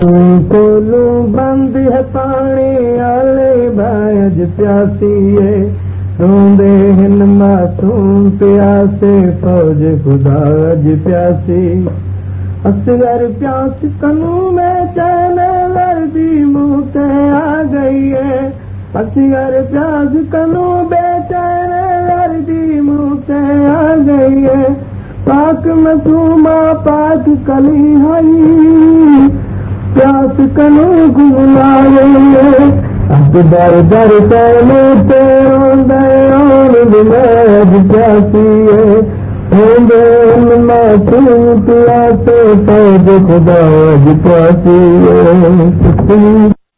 کولو بند ہے پانی آلے بھائی پیاسی ہے روندے ہن معصوم پیاسے فوج خدا اج پیاسی اصغر پیاس کنو میں چین لردی منہ آ گئی ہے اصغر پیاس کنو بے چین لردی منہ آ گئی ہے پاک مسوما پاک کلی ہائی کنو گلائے اب در در پہلے تیروں دیان بلاج جاتی ہے۔ ہوندے معصوم پیاسے پید خدا جاتی ہے۔